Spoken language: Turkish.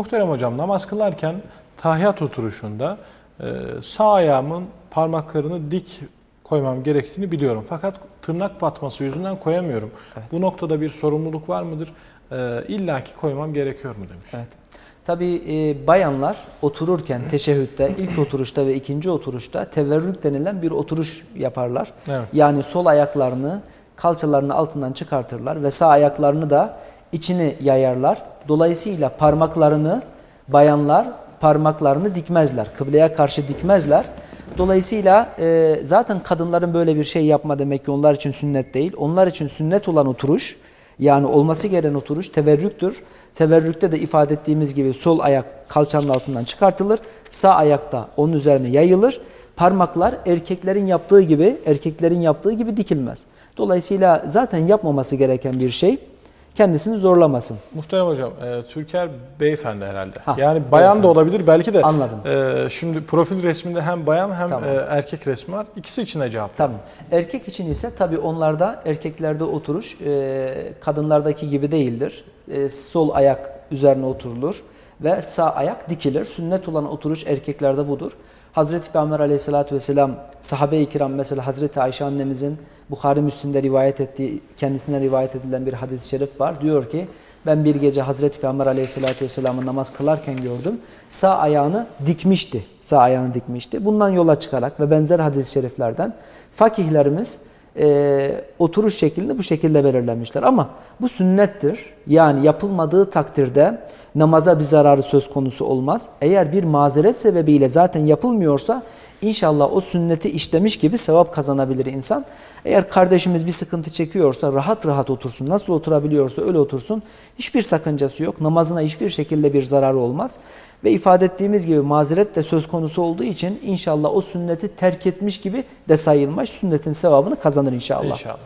Muhterem hocam namaz kılarken tahiyat oturuşunda e, sağ ayağımın parmaklarını dik koymam gerektiğini biliyorum. Fakat tırnak batması yüzünden koyamıyorum. Evet. Bu noktada bir sorumluluk var mıdır? E, İlla ki koymam gerekiyor mu demiş. Evet. Tabii e, bayanlar otururken teşehhütte, ilk oturuşta ve ikinci oturuşta teverrük denilen bir oturuş yaparlar. Evet. Yani sol ayaklarını kalçalarının altından çıkartırlar ve sağ ayaklarını da içini yayarlar. Dolayısıyla parmaklarını bayanlar parmaklarını dikmezler. Kıbleye karşı dikmezler. Dolayısıyla e, zaten kadınların böyle bir şey yapma demek ki onlar için sünnet değil. Onlar için sünnet olan oturuş yani olması gereken oturuş teverrüktür. Teverrükte de ifade ettiğimiz gibi sol ayak kalçanın altından çıkartılır. Sağ ayakta onun üzerine yayılır. Parmaklar erkeklerin yaptığı gibi erkeklerin yaptığı gibi dikilmez. Dolayısıyla zaten yapmaması gereken bir şey kendisini zorlamasın. Muhterem hocam, e, Türker beyefendi herhalde. Ha, yani bayan beyefendi. da olabilir belki de. Anladım. e, şimdi profil resminde hem bayan hem Tamam. e, erkek resmi var. İkisi için de cevap. Tamam. Erkek için ise tabii onlarda erkeklerde oturuş e, kadınlardaki gibi değildir. E, sol ayak üzerine oturulur ve sağ ayak dikilir. Sünnet olan oturuş erkeklerde budur. Hazreti Peygamber aleyhissalatü vesselam sahabe-i kiram mesela Hazreti Ayşe annemizin Bukhari Müslim'de rivayet ettiği kendisinden rivayet edilen bir hadis-i şerif var. Diyor ki ben bir gece Hazreti Peygamber aleyhissalatü vesselamın namaz kılarken gördüm. Sağ ayağını dikmişti. Sağ ayağını dikmişti. Bundan yola çıkarak ve benzer hadis-i şeriflerden fakihlerimiz e, oturuş şeklini bu şekilde belirlemişler. Ama bu sünnettir. Yani yapılmadığı takdirde namaza bir zararı söz konusu olmaz. Eğer bir mazeret sebebiyle zaten yapılmıyorsa inşallah o sünneti işlemiş gibi sevap kazanabilir insan. Eğer kardeşimiz bir sıkıntı çekiyorsa rahat rahat otursun. Nasıl oturabiliyorsa öyle otursun. Hiçbir sakıncası yok. Namazına hiçbir şekilde bir zararı olmaz. Ve ifade ettiğimiz gibi mazeret de söz konusu olduğu için inşallah o sünneti terk etmiş gibi de sayılmaz. Sünnetin sevabını kazanır inşallah. İnşallah.